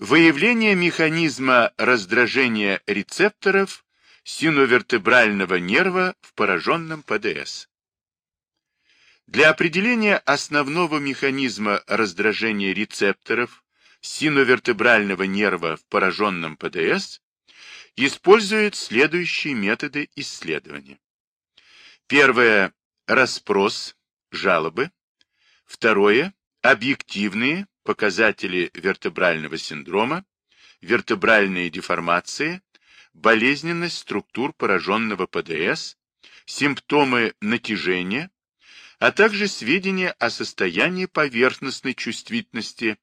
Выявление механизма раздражения рецепторов синовертебрального нерва в пораженном ПДС. Для определения основного механизма раздражения рецепторов синовертебрального нерва в пораженном ПДС используют следующие методы исследования. Первое – расспрос, жалобы. Второе – объективные показатели вертебрального синдрома, вертебральные деформации, болезненность структур пораженного ПДС, симптомы натяжения, а также сведения о состоянии поверхностной чувствительности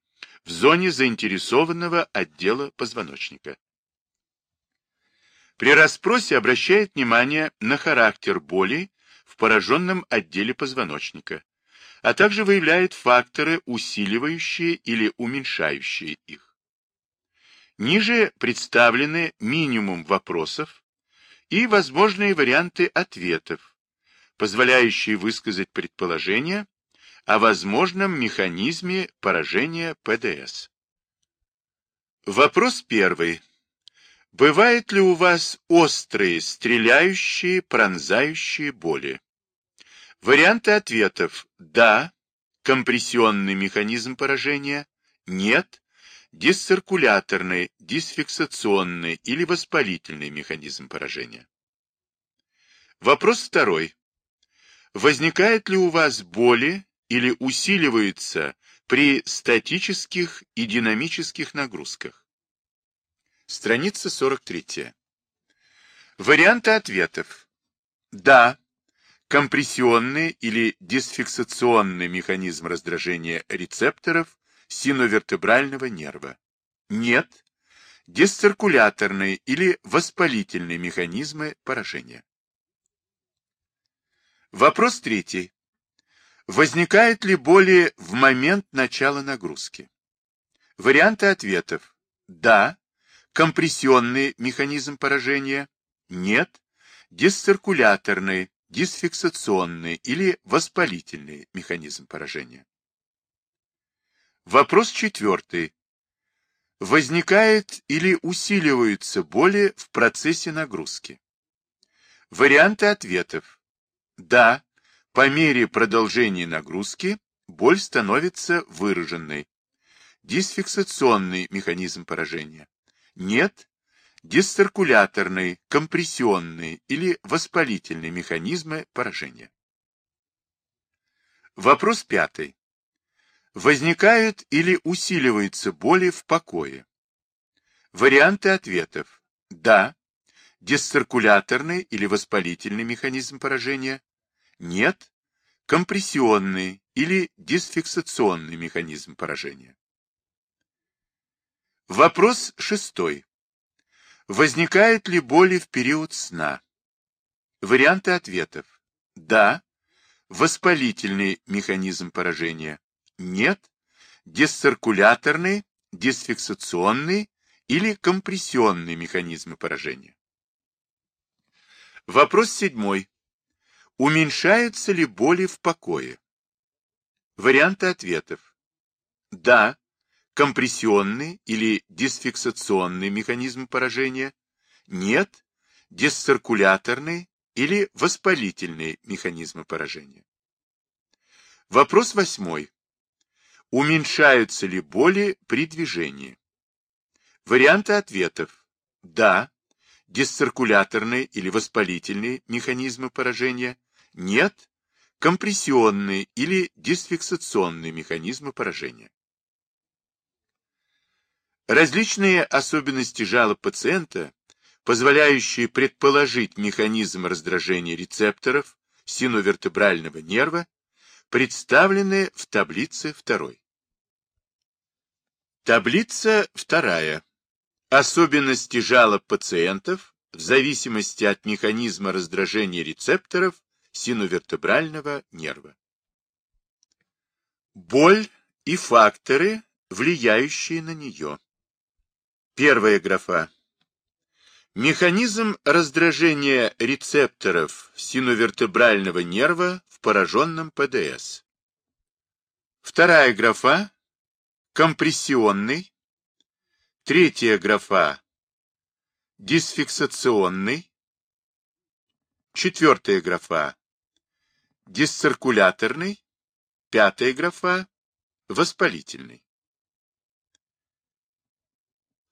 в зоне заинтересованного отдела позвоночника. При расспросе обращает внимание на характер боли в пораженном отделе позвоночника, а также выявляет факторы, усиливающие или уменьшающие их. Ниже представлены минимум вопросов и возможные варианты ответов, позволяющие высказать предположение о возможном механизме поражения ПДС. Вопрос первый. Бывают ли у вас острые, стреляющие, пронзающие боли? Варианты ответов «да», компрессионный механизм поражения, «нет», дисциркуляторный, дисфиксационный или воспалительный механизм поражения. Вопрос второй. Возникает ли у вас боли или усиливаются при статических и динамических нагрузках? Страница 43. Варианты ответов. Да. Компрессионный или дисфиксационный механизм раздражения рецепторов синовертебрального нерва. Нет. Дисциркуляторный или воспалительный механизмы поражения. Вопрос третий. Возникает ли боли в момент начала нагрузки? Варианты ответов. Да. Компрессионный механизм поражения. Нет. Дисциркуляторный, дисфиксационный или воспалительный механизм поражения. Вопрос четвертый. Возникает или усиливаются боли в процессе нагрузки? Варианты ответов. Да, по мере продолжения нагрузки боль становится выраженной. Дисфиксационный механизм поражения. Нет. Дисциркуляторный, компрессионный или воспалительный механизмы поражения. Вопрос пятый. Возникают или усиливаются боли в покое? Варианты ответов. Да. Дисциркуляторный или воспалительный механизм поражения. Нет. Компрессионный или дисфиксационный механизм поражения. Вопрос шестой. Возникают ли боли в период сна? Варианты ответов. Да. Воспалительный механизм поражения. Нет. Дисциркуляторный, дисфиксационный или компрессионный механизмы поражения. Вопрос седьмой. Уменьшаются ли боли в покое? Варианты ответов. Да компрессионный или дисфиксационный механизм поражения, нет дисциркуляторный или воспалительный механизмы поражения. Вопрос восьмой. Уменьшаются ли боли при движении? Варианты ответов. Да. Дисциркуляторный или воспалительный механизмы поражения. Нет. Компрессионный или дисфиксационный механизмы поражения. Различные особенности жалоб пациента, позволяющие предположить механизм раздражения рецепторов синовертебрального нерва, представлены в таблице 2. Таблица 2. Особенности жалоб пациентов в зависимости от механизма раздражения рецепторов синовертебрального нерва. Боль и факторы, влияющие на нее. Первая графа. Механизм раздражения рецепторов синовертебрального нерва в пораженном ПДС. Вторая графа. Компрессионный. Третья графа – дисфиксационный. Четвертая графа – дисциркуляторный. Пятая графа – воспалительный.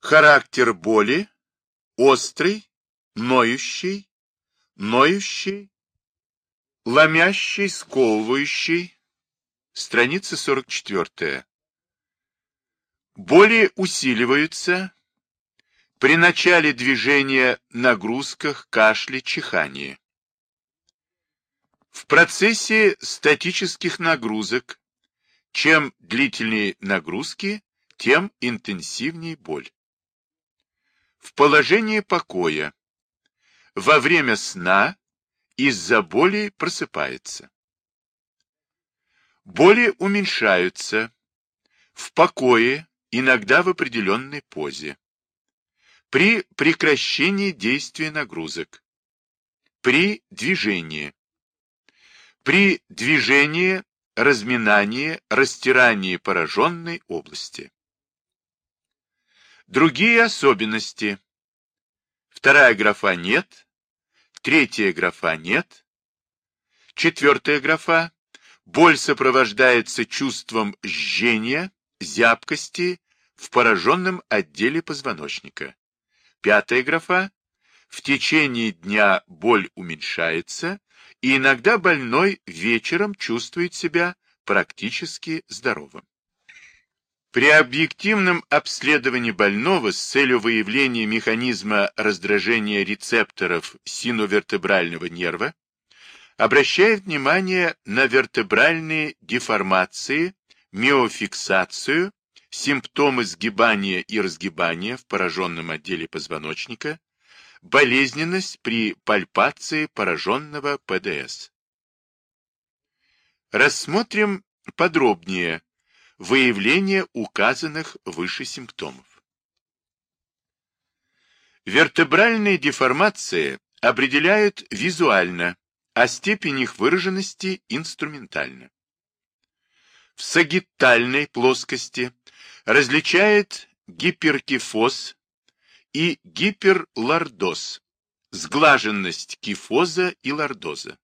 Характер боли – острый, ноющий, ноющий, ломящий, сковывающий. Страница 44. Боли усиливаются при начале движения, нагрузках, кашле, чихании. В процессе статических нагрузок, чем длительнее нагрузки, тем интенсивнее боль. В положении покоя, во время сна, из-за боли просыпается. Боли уменьшаются в покое, иногда в определенной позе. При прекращении действия нагрузок. При движении. При движении, разминании, растирании пораженной области. Другие особенности. Вторая графа «нет», третья графа «нет», четвертая графа «боль сопровождается чувством жжения, зябкости в пораженном отделе позвоночника». Пятая графа «в течение дня боль уменьшается, и иногда больной вечером чувствует себя практически здоровым». При объективном обследовании больного с целью выявления механизма раздражения рецепторов синовертебрального нерва обращает внимание на вертебральные деформации, миофиксацию, симптомы сгибания и разгибания в пораженном отделе позвоночника, болезненность при пальпации пораженного ПДС. Рассмотрим подробнее выявление указанных выше симптомов. Вертебральные деформации определяют визуально, а степень их выраженности инструментально. В сагитальной плоскости различает гиперкифоз и гиперлордоз, сглаженность кифоза и лордоза,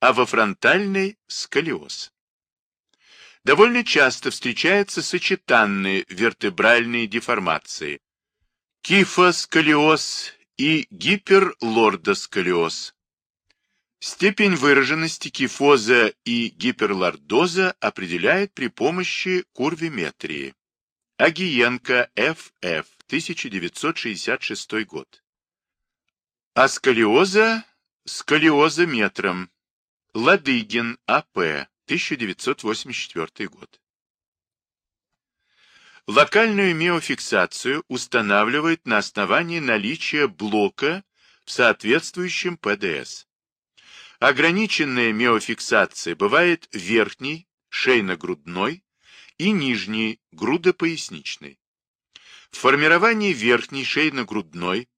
а во фронтальной – сколиоз довольно часто встречаются сочетанные вертебральные деформации – кифосколиоз и гиперлордосколиоз. Степень выраженности кифоза и гиперлордоза определяет при помощи курвиметрии. Агиенко Ф.Ф. 1966 год. А сколиоза – сколиозометром. Ладыгин А.П. 1984 год. Локальную миофиксацию устанавливает на основании наличия блока в соответствующем ПДС. Ограниченная миофиксация бывает верхней, шейно-грудной и нижней, грудопоясничной. В формировании верхней шейно-грудной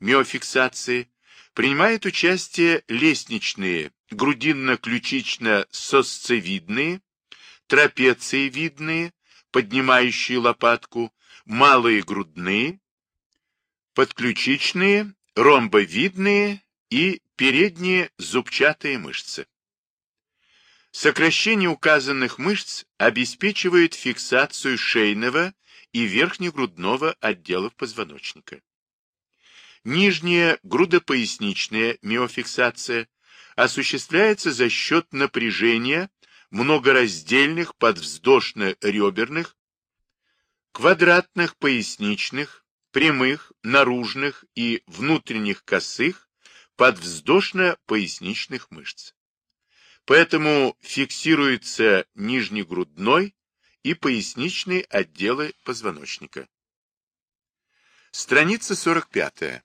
миофиксации принимают участие лестничные грудинно-ключично-сосцевидные, трапециевидные, поднимающие лопатку, малые грудные, подключичные, ромбовидные и передние зубчатые мышцы. Сокращение указанных мышц обеспечивает фиксацию шейного и верхнегрудного отделов позвоночника. Нижняя грудопоясничная миофиксация осуществляется за счет напряжения многораздельных подвздошно-реберных, квадратных поясничных, прямых, наружных и внутренних косых подвздошно-поясничных мышц. Поэтому фиксируется нижнегрудной и поясничный отделы позвоночника. Страница 45.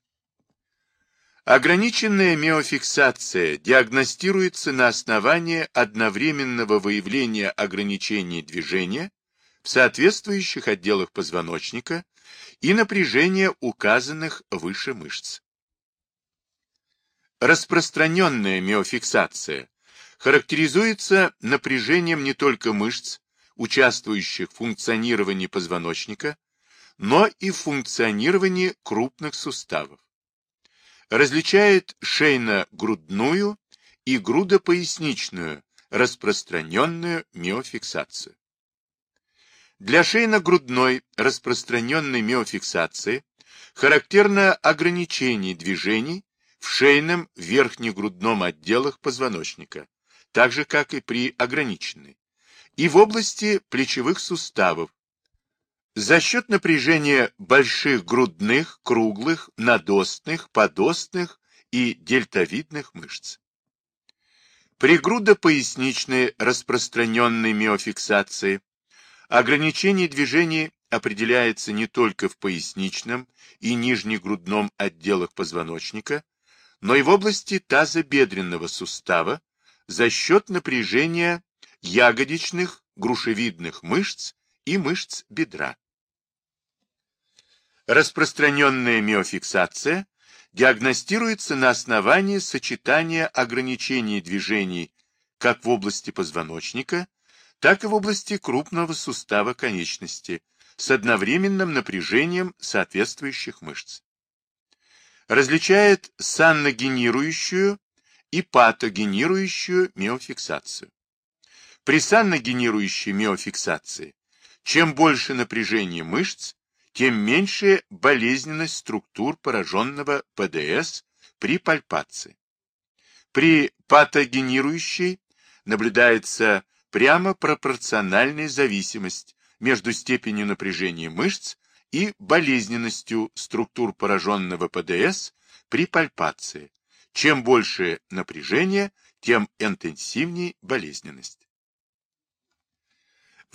Ограниченная миофиксация диагностируется на основании одновременного выявления ограничений движения в соответствующих отделах позвоночника и напряжения указанных выше мышц. Распространенная миофиксация характеризуется напряжением не только мышц, участвующих в функционировании позвоночника, но и в функционировании крупных суставов. Различает шейно-грудную и грудопоясничную распространенную миофиксацию. Для шейно-грудной распространенной миофиксации характерно ограничение движений в шейном верхнегрудном отделах позвоночника, так же, как и при ограниченной, и в области плечевых суставов, за счет напряжения больших грудных, круглых, надостных, подостных и дельтовидных мышц. При грудопоясничной распространенной миофиксации ограничение движений определяется не только в поясничном и нижнегрудном отделах позвоночника, но и в области тазобедренного сустава за счет напряжения ягодичных грушевидных мышц и мышц бедра. Распространенная миофиксация диагностируется на основании сочетания ограничений движений как в области позвоночника, так и в области крупного сустава конечности с одновременным напряжением соответствующих мышц. Различает санногенирующую и патогенирующую миофиксацию. При санногенирующей миофиксации чем больше напряжение мышц, тем меньше болезненность структур пораженного ПДС при пальпации. При патогенирующей наблюдается прямо пропорциональная зависимость между степенью напряжения мышц и болезненностью структур пораженного ПДС при пальпации. Чем больше напряжение, тем интенсивнее болезненность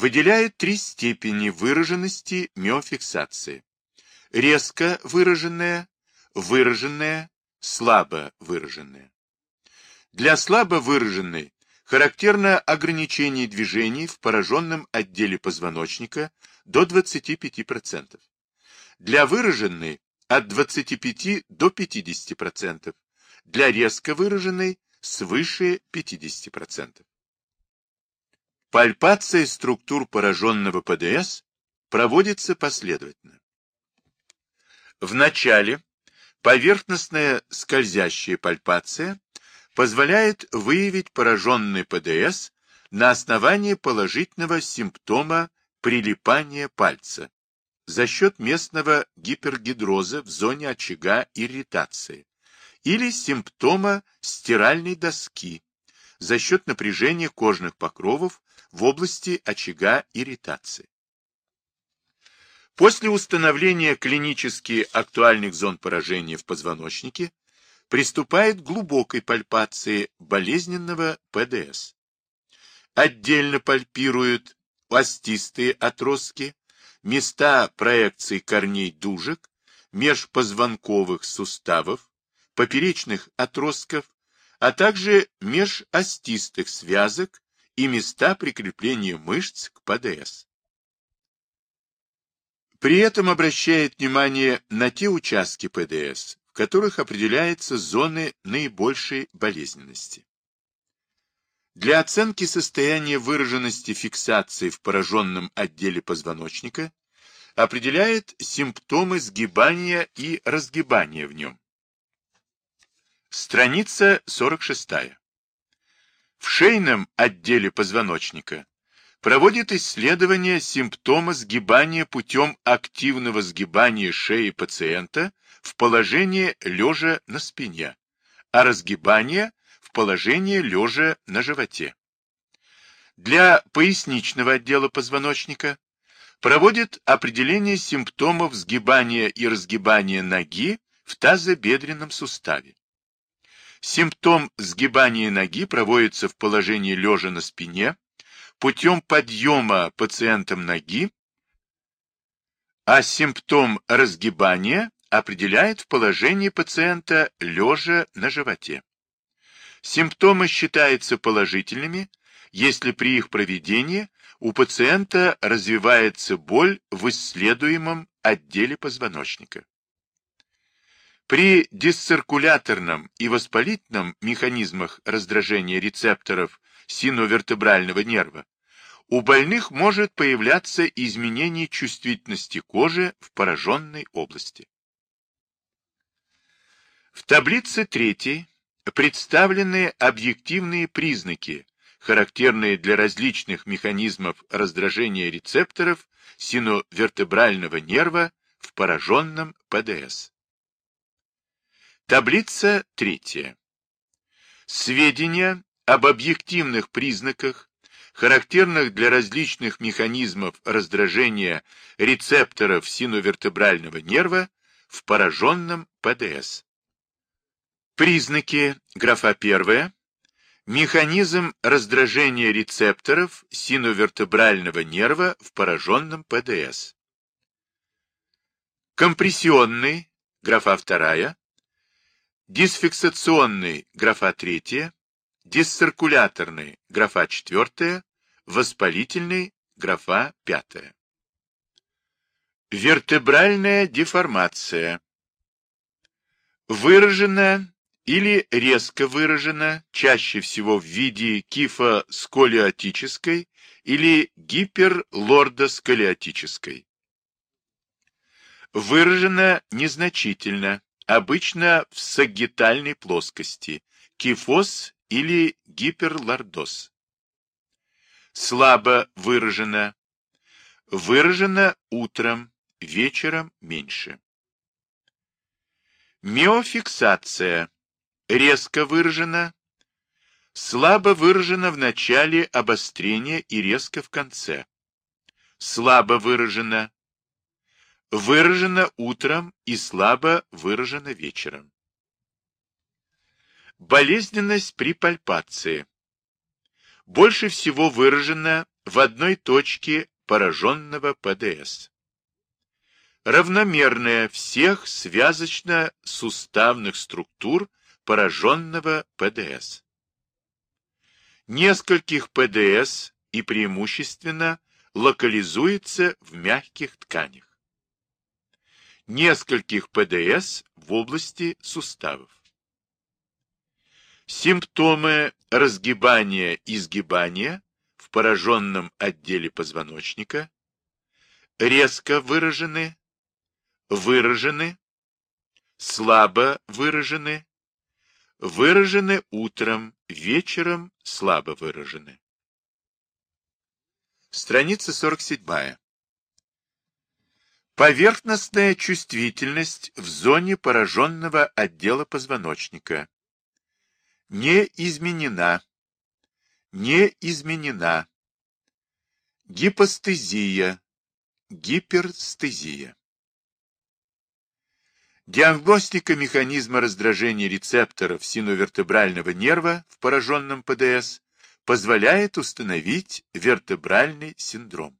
выделяют три степени выраженности миофиксации. Резко выраженная, выраженная, слабо выраженная. Для слабо выраженной характерно ограничение движений в пораженном отделе позвоночника до 25%. Для выраженной от 25 до 50%. Для резко выраженной свыше 50%. Пальпация структур пораженного ПДС проводится последовательно. Вначале поверхностная скользящая пальпация позволяет выявить пораженный ПДС на основании положительного симптома прилипания пальца за счет местного гипергидроза в зоне очага ирритации или симптома стиральной доски за счет напряжения кожных покровов в области очага ирритации. После установления клинически актуальных зон поражения в позвоночнике приступает к глубокой пальпации болезненного ПДС. Отдельно пальпируют остистые отростки, места проекции корней дужек, межпозвонковых суставов, поперечных отростков, а также межостистых связок и места прикрепления мышц к ПДС. При этом обращает внимание на те участки ПДС, в которых определяются зоны наибольшей болезненности. Для оценки состояния выраженности фиксации в пораженном отделе позвоночника определяет симптомы сгибания и разгибания в нем. Страница 46. В шейном отделе позвоночника проводит исследование симптома сгибания путем активного сгибания шеи пациента в положении лежа на спине, а разгибания в положении лежа на животе. Для поясничного отдела позвоночника проводит определение симптомов сгибания и разгибания ноги в тазобедренном суставе. Симптом сгибания ноги проводится в положении лежа на спине путем подъема пациентом ноги, а симптом разгибания определяет в положении пациента лежа на животе. Симптомы считаются положительными, если при их проведении у пациента развивается боль в исследуемом отделе позвоночника. При дисциркуляторном и воспалительном механизмах раздражения рецепторов синовертебрального нерва у больных может появляться изменение чувствительности кожи в пораженной области. В таблице третьей представлены объективные признаки, характерные для различных механизмов раздражения рецепторов синовертебрального нерва в пораженном ПДС. Таблица третья. Сведения об объективных признаках, характерных для различных механизмов раздражения рецепторов синовертебрального нерва в пораженном ПДС. Признаки, графа первая, механизм раздражения рецепторов синовертебрального нерва в пораженном ПДС. Компрессионный, графа вторая, дисфиксационный, графа третья, дисциркуляторный, графа четвертая, воспалительный, графа пятая. Вертебральная деформация. Выражена или резко выражена, чаще всего в виде кифосколиотической или гиперлордосколиотической. Выражена незначительно, обычно в сагитальной плоскости, кифоз или гиперлордоз. Слабо выражена, выражена утром, вечером меньше. Миофиксация резко выражена, слабо выражена в начале обострения и резко в конце. Слабо выражена, выражена утром и слабо выражена вечером. Болезненность при пальпации. Больше всего выражена в одной точке пораженного ПДС. Равномерная всех связочно-суставных структур пораженного ПДС. Нескольких ПДС и преимущественно локализуется в мягких тканях нескольких ПДС в области суставов. Симптомы разгибания и сгибания в пораженном отделе позвоночника резко выражены, выражены, слабо выражены, выражены утром, вечером слабо выражены. Страница 47. Поверхностная чувствительность в зоне пораженного отдела позвоночника. Не изменена. Не изменена. Гипостезия. Гиперстезия. Диагностика механизма раздражения рецепторов синовертебрального нерва в пораженном ПДС позволяет установить вертебральный синдром.